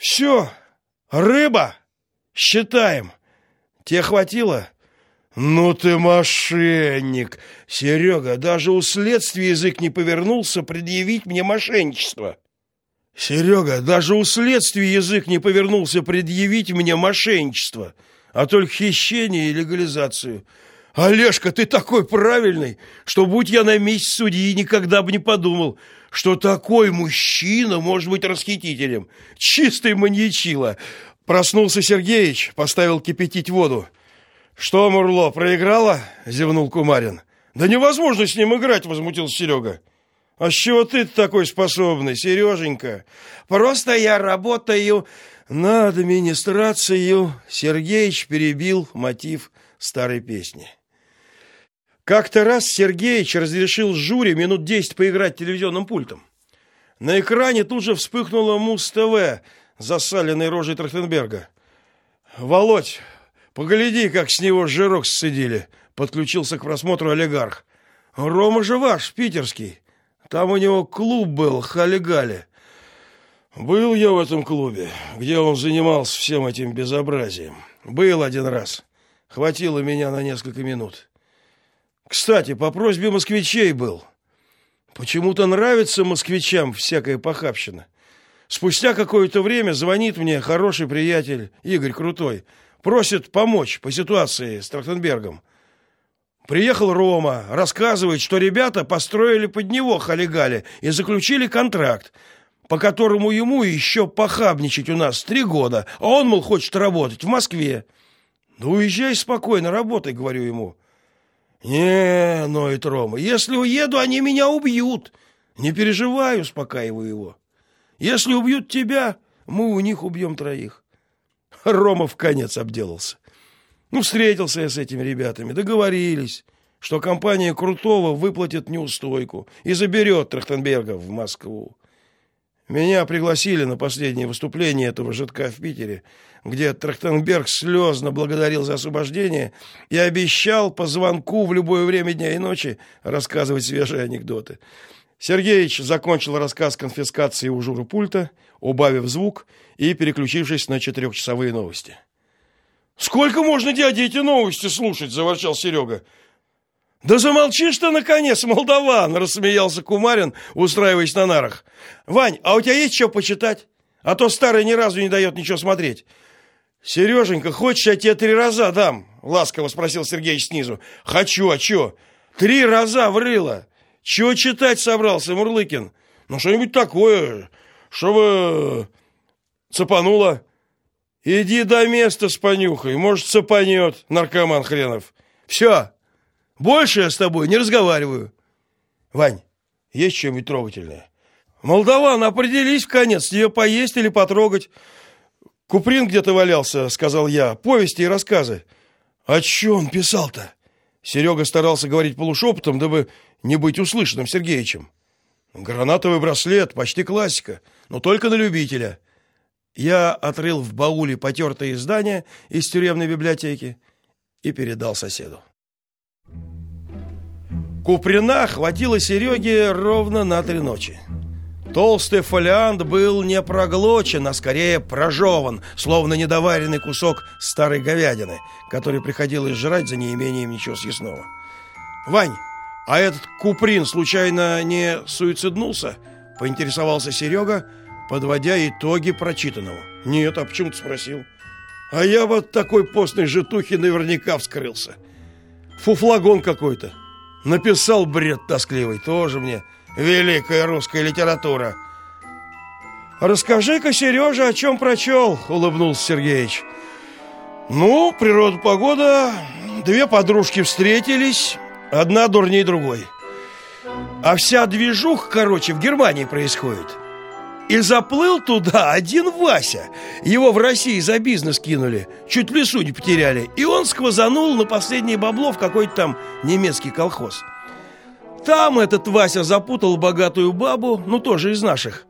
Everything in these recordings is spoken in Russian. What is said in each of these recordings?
Все, рыба, считаем. Тебе хватило? Ну ты мошенник. Серега, даже у следствия язык не повернулся предъявить мне мошенничество. Серега, даже у следствия язык не повернулся предъявить мне мошенничество, а только хищение и легализацию. Олежка, ты такой правильный, что будь я на месте судьи, никогда бы не подумал, что такой мужчина может быть расхитителем. Чистый маньячила. Проснулся Сергеич, поставил кипятить воду. Что, Мурло, проиграла? зевнул Кумарин. Да невозможно с ним играть, возмутился Серега. А с чего ты такой способный, Сереженька? Просто я работаю над администрацией. Сергеич перебил мотив старой песни. Как-то раз Сергеич разрешил Журе минут десять поиграть телевизионным пультом. На экране тут же вспыхнуло Муз-ТВ, засаленной рожей Трахтенберга. «Володь, погляди, как с него жирок сцедили», — подключился к просмотру олигарх. «Рома же ваш, питерский. Там у него клуб был, хали-гали». «Был я в этом клубе, где он занимался всем этим безобразием. Был один раз. Хватило меня на несколько минут». Кстати, по просьбе москвичей был. Почему-то нравится москвичам всякая похабщина. Спустя какое-то время звонит мне хороший приятель Игорь Крутой, просит помочь по ситуации с Трахтенбергом. Приехал Рома, рассказывает, что ребята построили под него халигали и заключили контракт, по которому ему еще похабничать у нас три года, а он, мол, хочет работать в Москве. Ну, уезжай спокойно, работай, говорю ему. «Не, ноет Рома, если уеду, они меня убьют. Не переживай, успокаиваю его. Если убьют тебя, мы у них убьем троих». Рома в конец обделался. Ну, встретился я с этими ребятами, договорились, что компания Крутого выплатит неустойку и заберет Трахтенберга в Москву. Меня пригласили на последнее выступление этого жидка в Питере, где Трахтенберг слезно благодарил за освобождение и обещал по звонку в любое время дня и ночи рассказывать свежие анекдоты. Сергеич закончил рассказ конфискации у Журы пульта, убавив звук и переключившись на четырехчасовые новости. «Сколько можно, дядя, эти новости слушать?» – заворчал Серега. «Да замолчишь ты, наконец, молдаван!» — рассмеялся Кумарин, устраиваясь на нарах. «Вань, а у тебя есть что почитать? А то старый ни разу не дает ничего смотреть». «Сереженька, хочешь, я тебе три раза дам?» — ласково спросил Сергей снизу. «Хочу, а чё?» «Три раза врыло! Чего читать собрался, Мурлыкин? Ну, что-нибудь такое, чтобы цепануло. Иди до места с понюхай, может, цепанет, наркоман хренов. Все!» Больше я с тобой не разговариваю. Вань, есть что-нибудь трогательное? Молдаван, определись в конец, тебе поесть или потрогать. Куприн где-то валялся, сказал я, повести и рассказы. А что он писал-то? Серега старался говорить полушепотом, дабы не быть услышанным Сергеичем. Гранатовый браслет, почти классика, но только на любителя. Я отрыл в бауле потертое издание из тюремной библиотеки и передал соседу. Куприна хватило Сереге ровно на три ночи. Толстый фолиант был не проглочен, а скорее прожеван, словно недоваренный кусок старой говядины, который приходилось жрать за неимением ничего съестного. «Вань, а этот Куприн случайно не суициднулся?» — поинтересовался Серега, подводя итоги прочитанного. «Нет, а почему ты спросил?» «А я вот такой постной житухи наверняка вскрылся. Фуфлагон какой-то. Написал бред тоскливый, тоже мне великая русская литература. Расскажи-ка, Сережа, о чем прочел, улыбнулся Сергеич. Ну, природа, погода, две подружки встретились, одна дурней другой. А вся движуха, короче, в Германии происходит. И заплыл туда один Вася. Его в России за бизнес кинули, чуть лесу не потеряли. И он сквозанул на последнее бабло в какой-то там немецкий колхоз. Там этот Вася запутал богатую бабу, ну тоже из наших,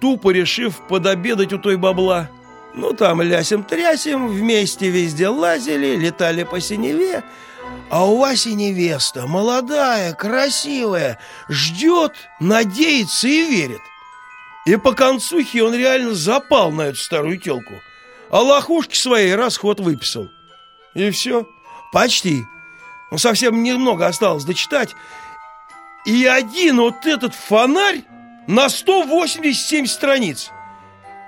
тупо решив подобедать у той бабла. Ну там лясим-трясим, вместе везде лазили, летали по синеве. А у Васи невеста, молодая, красивая, ждет, надеется и верит. И по концухе он реально запал на эту старую телку. А лохушки своей расход выписал. И все. Почти. Ну, совсем немного осталось дочитать. И один вот этот фонарь на 187 страниц.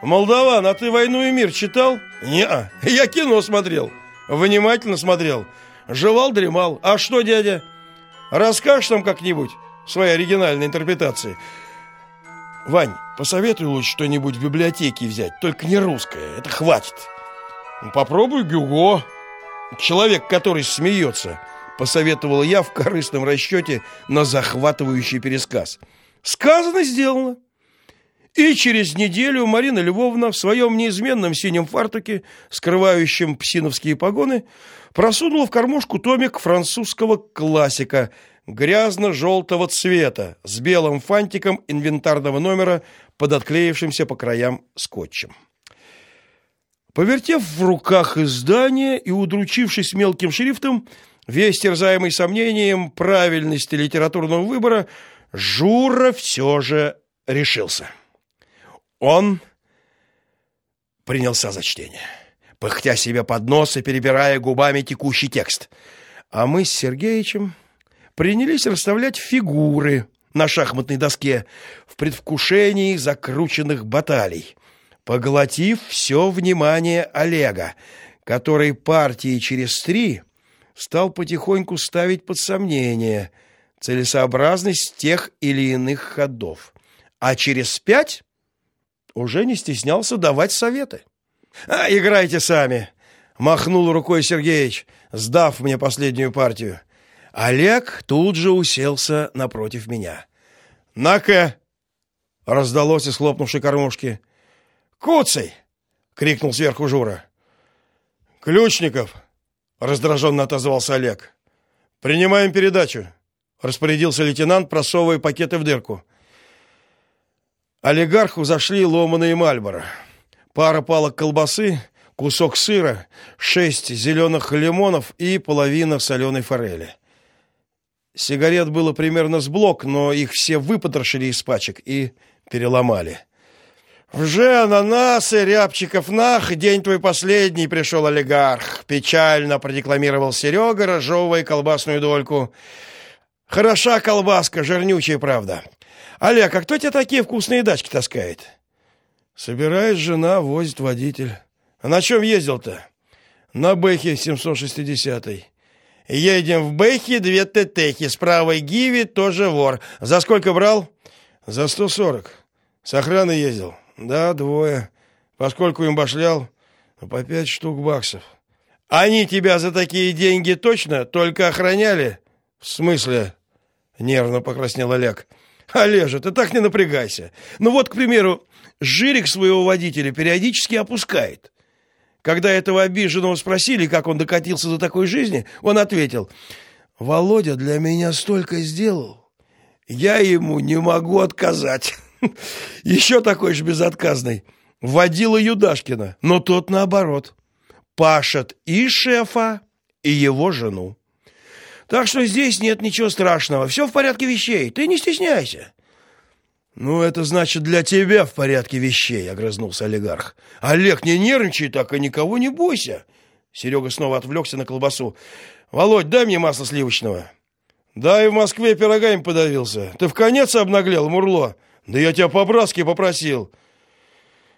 Молдаван, а ты «Войну и мир» читал? не -а. я кино смотрел. Внимательно смотрел. Жевал, дремал. А что, дядя? Расскажешь нам как-нибудь своей оригинальной интерпретации? Вань, посоветуй лучше что-нибудь в библиотеке взять, только не русское, это хватит. Ну, попробуй Гюго. Человек, который смеется, посоветовал я в корыстном расчете на захватывающий пересказ. Сказано, сделано. И через неделю Марина Львовна в своем неизменном синем фартуке, скрывающем псиновские погоны, просунула в кормушку томик французского классика грязно-желтого цвета с белым фантиком инвентарного номера под отклеившимся по краям скотчем. Повертев в руках издание и удручившись мелким шрифтом, весь терзаемый сомнением правильности литературного выбора, Жура все же решился. Он принялся за чтение, пыхтя себе под нос и перебирая губами текущий текст. А мы с Сергеичем принялись расставлять фигуры на шахматной доске в предвкушении закрученных баталий, поглотив все внимание Олега, который партии через три стал потихоньку ставить под сомнение целесообразность тех или иных ходов, а через пять уже не стеснялся давать советы. А играйте сами, махнул рукой Сергеич, сдав мне последнюю партию. Олег тут же уселся напротив меня. "На-ка!" раздалось из хлопнувшей кормушки. "Куцей!" крикнул сверху Жура. "Ключников!" раздраженно отозвался Олег. "Принимаем передачу", распорядился лейтенант, просовывая пакеты в дырку. Олигарху зашли ломаные мальборо. Пара палок колбасы, кусок сыра, шесть зеленых лимонов и половина соленой форели. Сигарет было примерно с блок, но их все выпотрошили из пачек и переломали. «Вже ананасы, рябчиков нах, день твой последний пришел олигарх», печально продекламировал Серега, разжевывая колбасную дольку. «Хороша колбаска, жирнючая, правда. Олег, а кто тебе такие вкусные дачки таскает? Собирает жена, возит водитель. А на чем ездил-то? На Бэхе 760-й. Едем в Бэхе, две тетехи, с правой Гиви тоже вор. За сколько брал? За 140. С охраной ездил. Да, двое. Поскольку им башлял? По пять штук баксов. Они тебя за такие деньги точно только охраняли? В смысле? Нервно покраснел Олег. Олежа, ты так не напрягайся. Ну вот, к примеру, Жирик своего водителя периодически опускает. Когда этого обиженного спросили, как он докатился до такой жизни, он ответил: "Володя для меня столько сделал, я ему не могу отказать". Еще такой же безотказный водила Юдашкина, но тот наоборот, пашет и шефа, и его жену. Так что здесь нет ничего страшного, все в порядке вещей. Ты не стесняйся. Ну это значит для тебя в порядке вещей, огрызнулся олигарх. Олег, не нервничай так и никого не бойся. Серега снова отвлекся на колбасу. Володь, дай мне масло сливочного. Да и в Москве пирогами подавился. Ты в конец обнаглел, Мурло. Да я тебя по-братски попросил.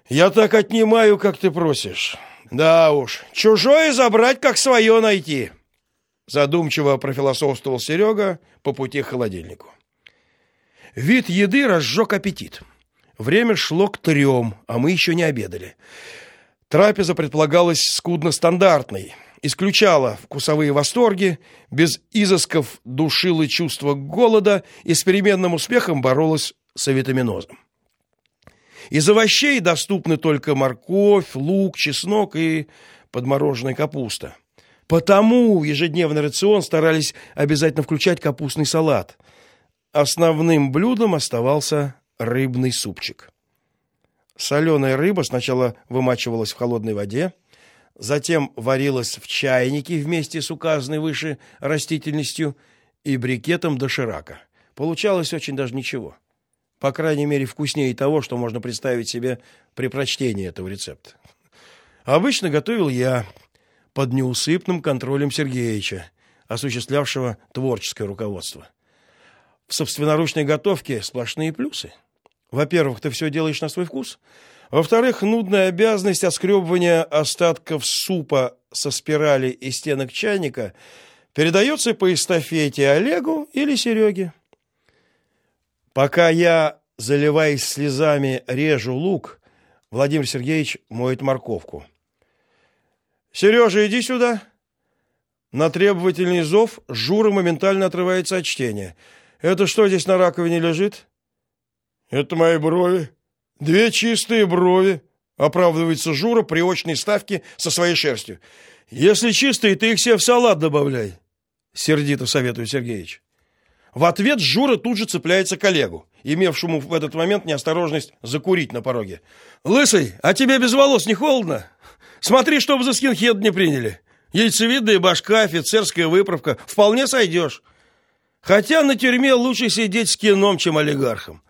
Я так отнимаю, как ты просишь. Да уж, чужое забрать, как свое найти. Задумчиво профилософствовал Серега по пути к холодильнику. Вид еды разжег аппетит. Время шло к трем, а мы еще не обедали. Трапеза предполагалась скудно стандартной, исключала вкусовые восторги, без изысков душила чувство голода и с переменным успехом боролась с авитаминозом. Из овощей доступны только морковь, лук, чеснок и подмороженная капуста. Потому в ежедневный рацион старались обязательно включать капустный салат. Основным блюдом оставался рыбный супчик. Соленая рыба сначала вымачивалась в холодной воде, затем варилась в чайнике вместе с указанной выше растительностью и брикетом доширака. Получалось очень даже ничего. По крайней мере, вкуснее того, что можно представить себе при прочтении этого рецепта. Обычно готовил я под неусыпным контролем Сергеевича, осуществлявшего творческое руководство. В собственноручной готовке сплошные плюсы. Во-первых, ты все делаешь на свой вкус. Во-вторых, нудная обязанность отскребывания остатков супа со спирали и стенок чайника передается по эстафете Олегу или Сереге. Пока я, заливаясь слезами, режу лук, Владимир Сергеевич моет морковку. «Сережа, иди сюда!» На требовательный зов Жура моментально отрывается от чтения. «Это что здесь на раковине лежит?» «Это мои брови. Две чистые брови», — оправдывается Жура при очной ставке со своей шерстью. «Если чистые, ты их все в салат добавляй», — сердито советует Сергеевич. В ответ Жура тут же цепляется к Олегу, имевшему в этот момент неосторожность закурить на пороге. «Лысый, а тебе без волос не холодно? Смотри, чтобы за скинхед не приняли. Яйцевидная башка, офицерская выправка. Вполне сойдешь. Хотя на тюрьме лучше сидеть с кином, чем олигархом.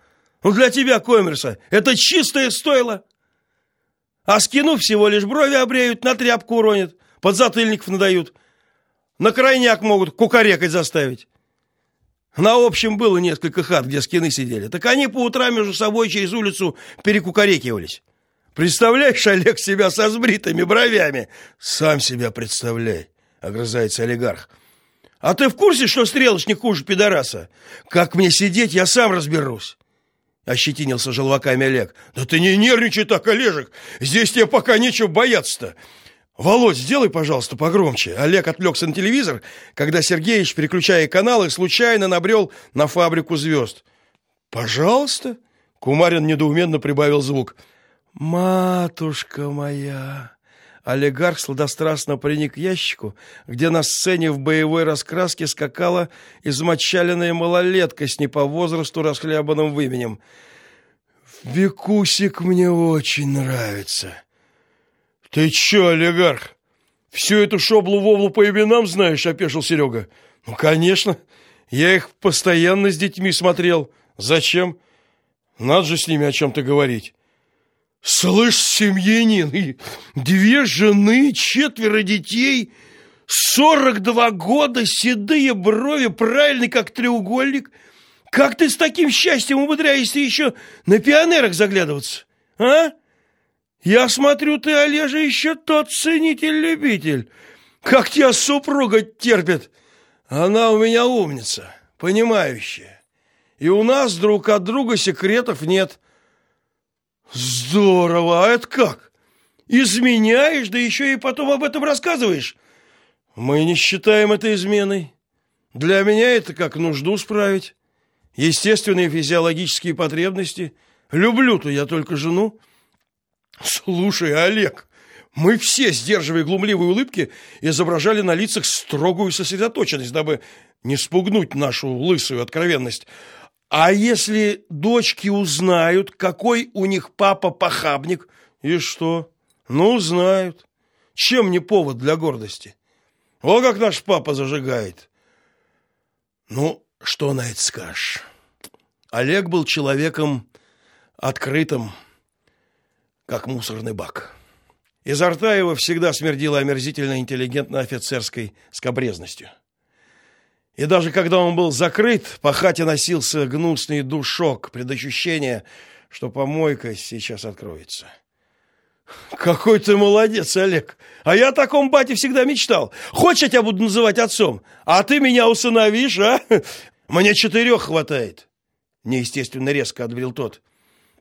Ну, для тебя, коммерса, это чистое стойло. А скину всего лишь брови обреют, на тряпку уронят, подзатыльников надают. На крайняк могут кукарекать заставить. На общем было несколько хат, где скины сидели. Так они по утрам между собой через улицу перекукарекивались. Представляешь, Олег, себя со сбритыми бровями? Сам себя представляй, огрызается олигарх. А ты в курсе, что стрелочник хуже пидораса? Как мне сидеть, я сам разберусь. Ощетинился желваками Олег. Да ты не нервничай так, Олежек. Здесь тебе пока нечего бояться-то. Володь, сделай, пожалуйста, погромче. Олег отвлекся на телевизор, когда Сергеевич, переключая каналы, случайно набрел на фабрику звезд. Пожалуйста. Кумарин недоуменно прибавил звук. Матушка моя. Олигарх сладострастно приник к ящику, где на сцене в боевой раскраске скакала измочаленная малолетка с не по возрасту расхлябанным выменем. «Викусик мне очень нравится». «Ты чё, олигарх, всю эту шоблу-воблу по именам знаешь?» — опешил Серега. «Ну, конечно. Я их постоянно с детьми смотрел. Зачем? Надо же с ними о чем-то говорить». Слышь, семьянин, две жены, четверо детей, сорок два года, седые брови, правильный как треугольник. Как ты с таким счастьем умудряешься еще на пионерах заглядываться, а? Я смотрю, ты, Олежа, еще тот ценитель-любитель. Как тебя супруга терпит. Она у меня умница, понимающая. И у нас друг от друга секретов нет. Здорово, а это как? Изменяешь, да еще и потом об этом рассказываешь? Мы не считаем это изменой. Для меня это как нужду справить. Естественные физиологические потребности. Люблю-то я только жену. Слушай, Олег, мы все, сдерживая глумливые улыбки, изображали на лицах строгую сосредоточенность, дабы не спугнуть нашу лысую откровенность. А если дочки узнают, какой у них папа похабник, и что? Ну, узнают. Чем не повод для гордости? О, как наш папа зажигает. Ну, что на это скажешь? Олег был человеком открытым, как мусорный бак. Изо рта его всегда смердило омерзительно интеллигентно-офицерской скобрезностью. И даже когда он был закрыт, по хате носился гнусный душок, предощущение, что помойка сейчас откроется. Какой ты молодец, Олег. А я о таком бате всегда мечтал. Хочешь, я тебя буду называть отцом? А ты меня усыновишь, а? Мне четырех хватает. Неестественно резко отбрил тот.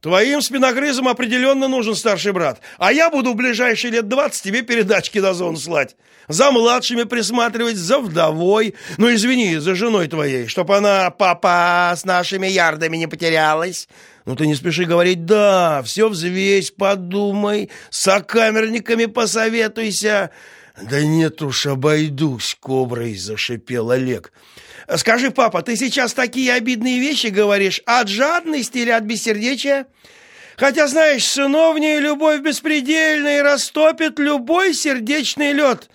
Твоим спиногрызам определенно нужен старший брат, а я буду в ближайшие лет двадцать тебе передачки на зон слать. За младшими присматривать, за вдовой. Ну, извини, за женой твоей, чтоб она, папа, с нашими ярдами не потерялась. Ну, ты не спеши говорить «да», все взвесь, подумай, с сокамерниками посоветуйся. Да нет уж, обойдусь, коброй, зашипел Олег. Скажи, папа, ты сейчас такие обидные вещи говоришь от жадности или от бессердечия? Хотя, знаешь, сыновняя любовь беспредельная и растопит любой сердечный лед.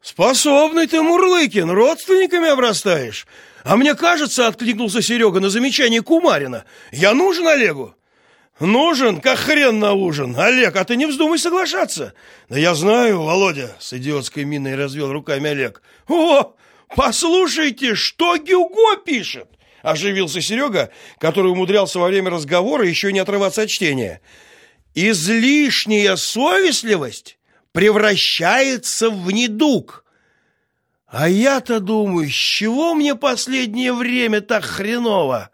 Способный ты, Мурлыкин, родственниками обрастаешь. А мне кажется, откликнулся Серега на замечание Кумарина, я нужен Олегу. Нужен, как хрен на ужин. Олег, а ты не вздумай соглашаться. Да я знаю, Володя, с идиотской миной развел руками Олег. О, послушайте, что Гюго пишет. Оживился Серега, который умудрялся во время разговора еще не отрываться от чтения. Излишняя совестливость превращается в недуг. А я-то думаю, с чего мне последнее время так хреново?